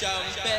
can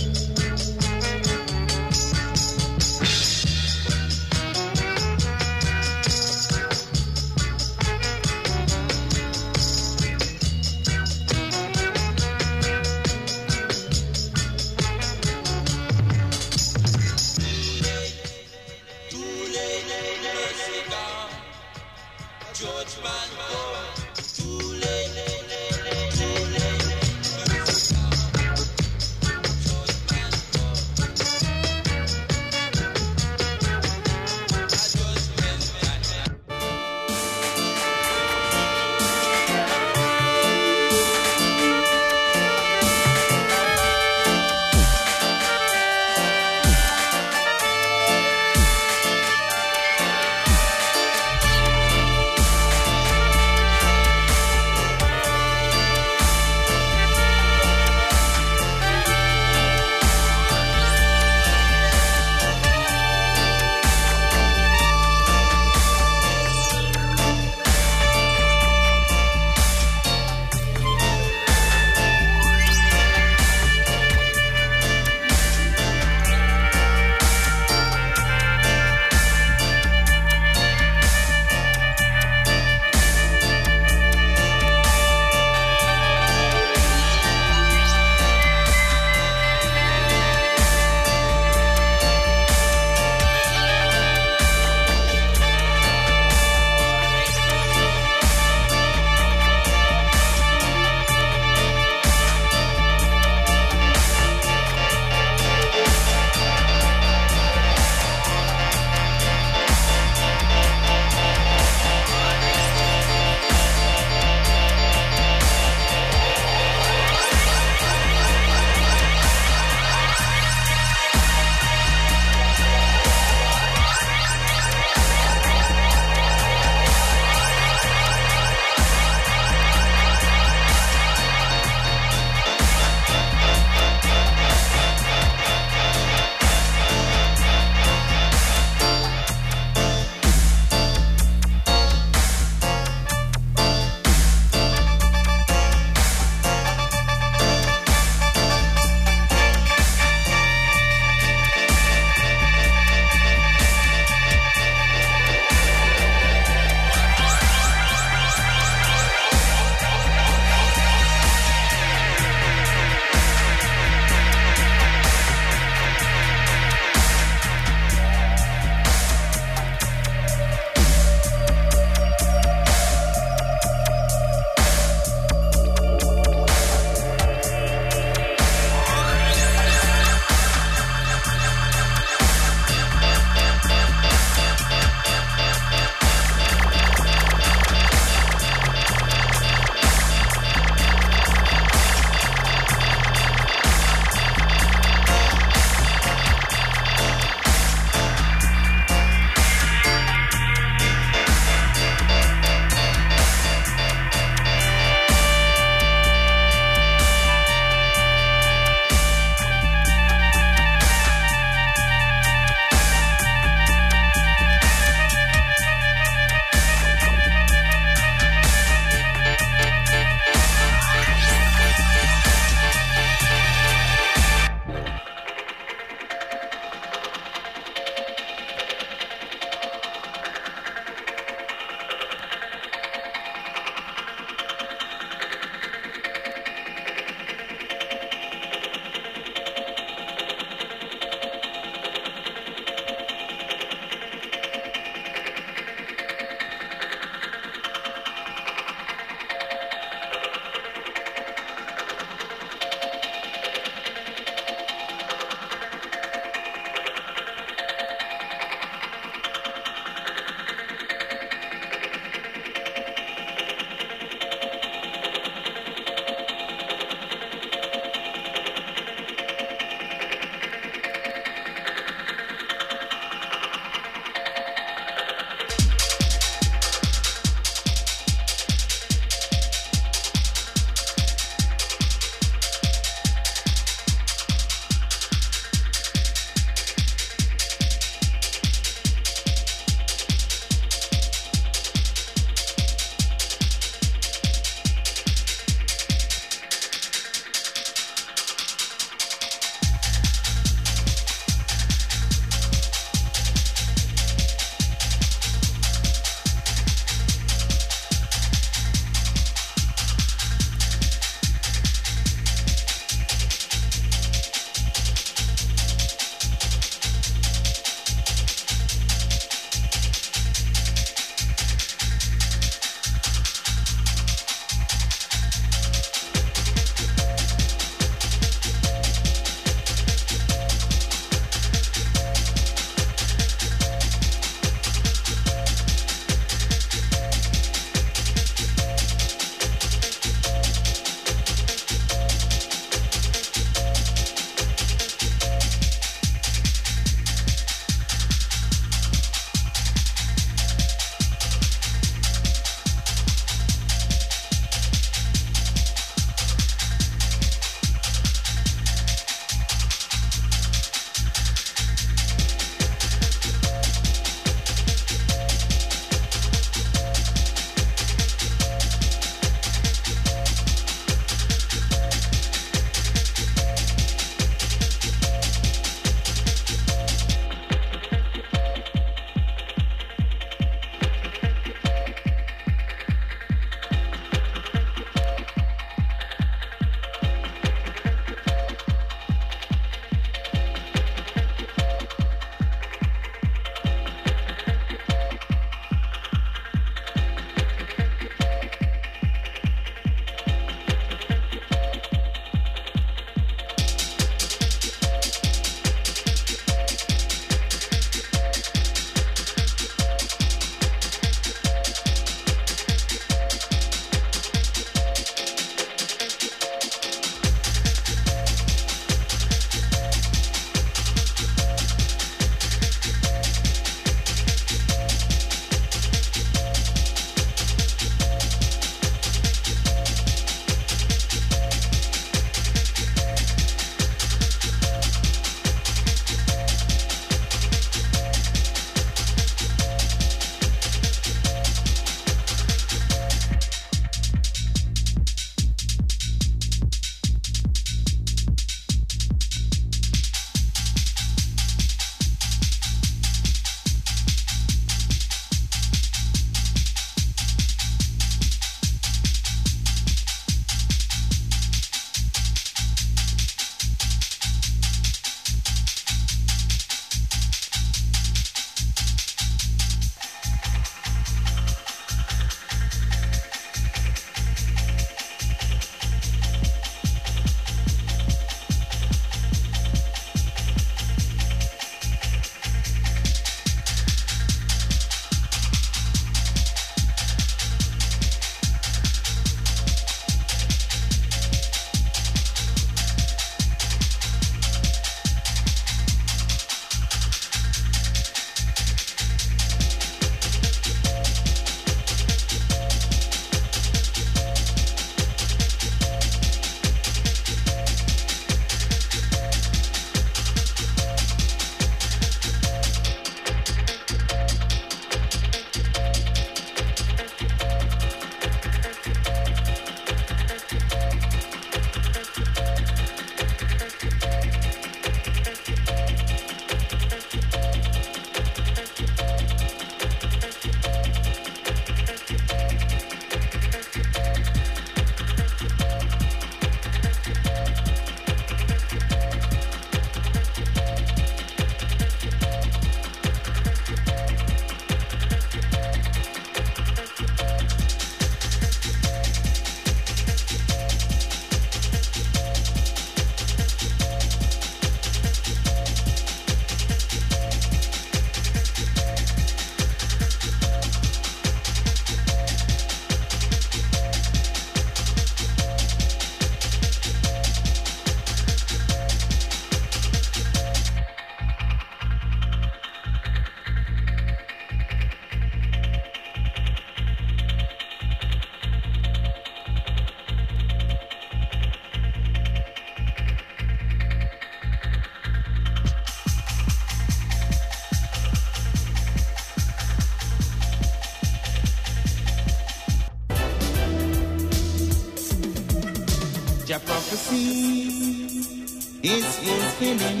is fulfilling.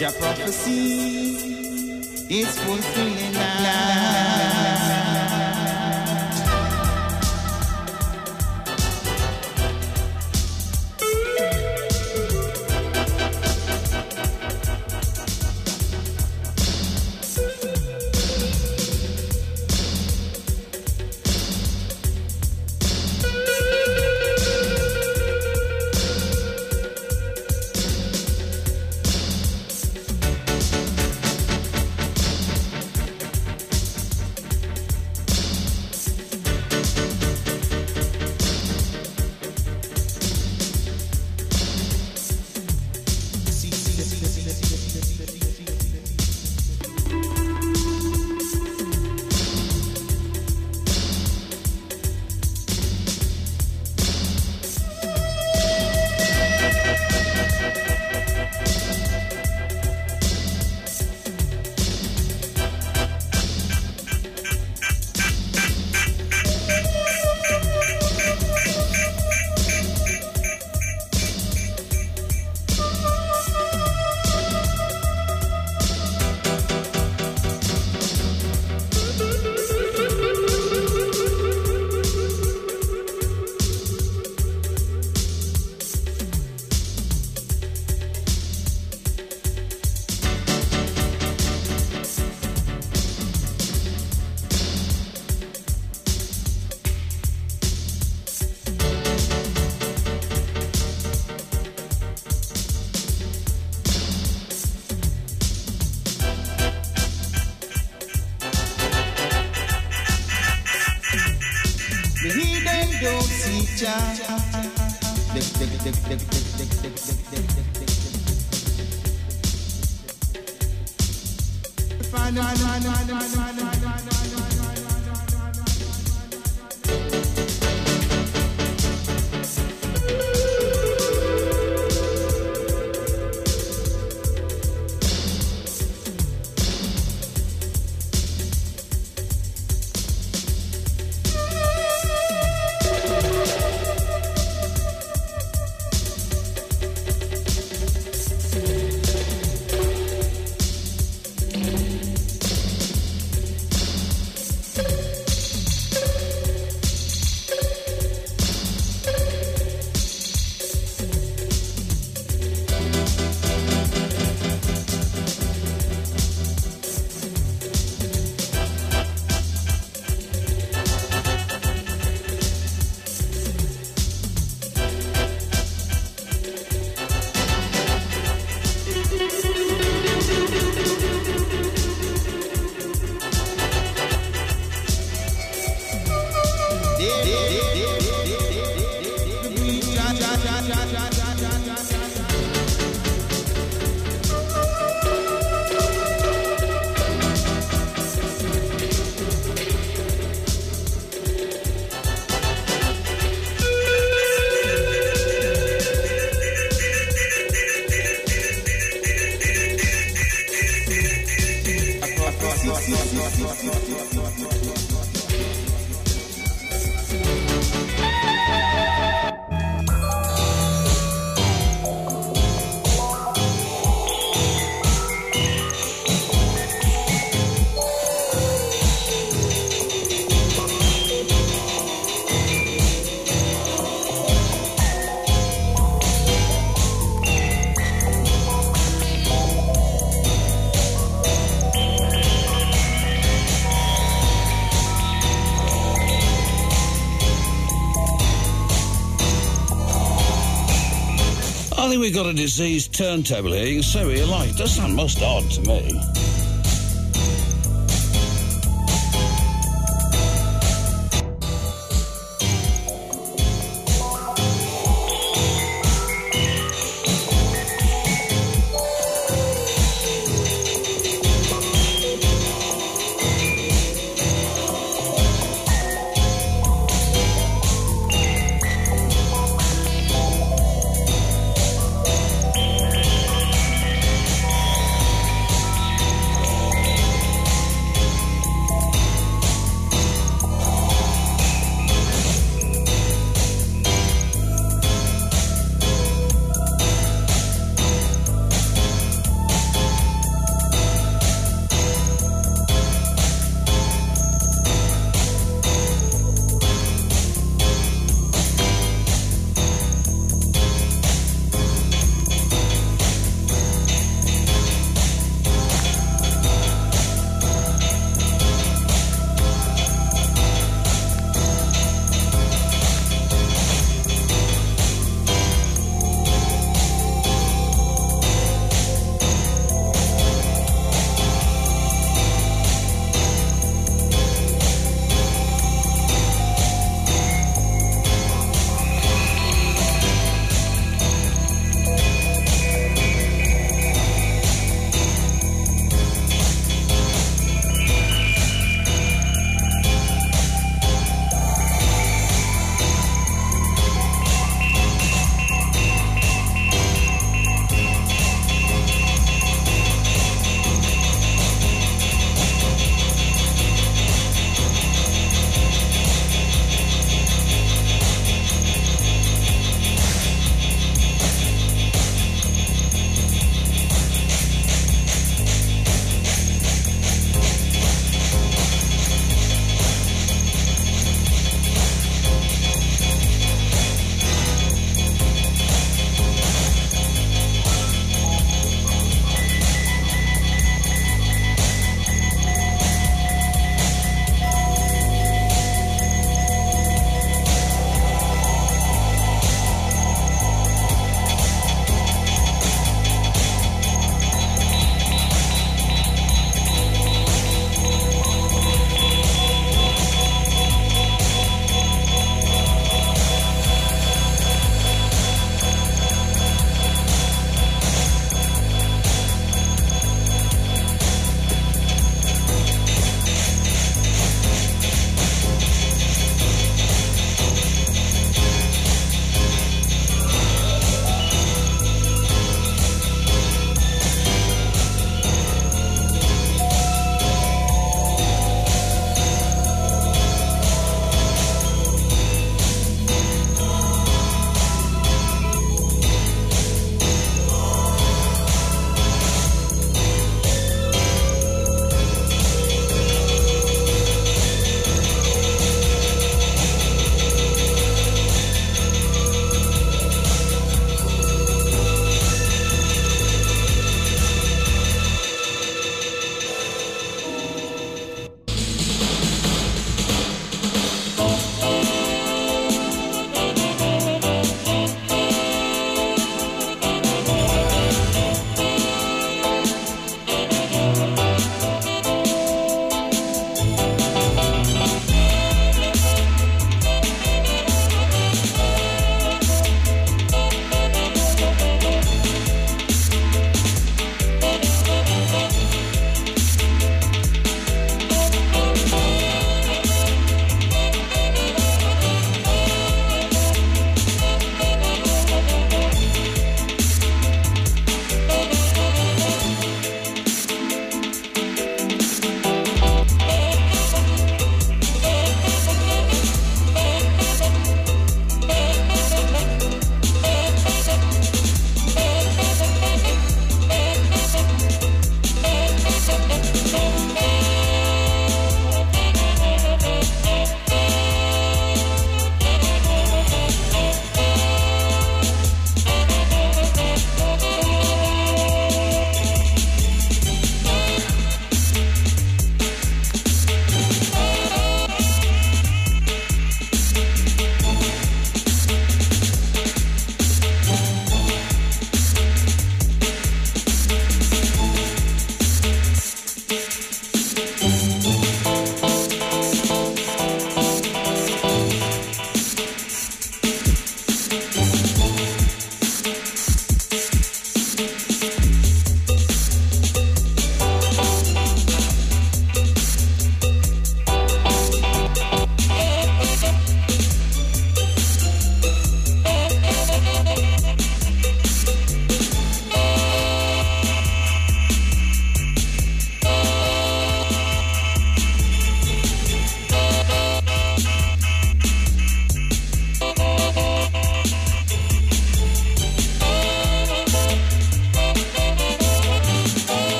Your prophecy is fulfilling now. I think we've got a diseased turntable here. You can you like. Does sound most odd to me.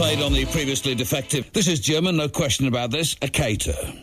Played on the previously defective. This is German, no question about this. A cater.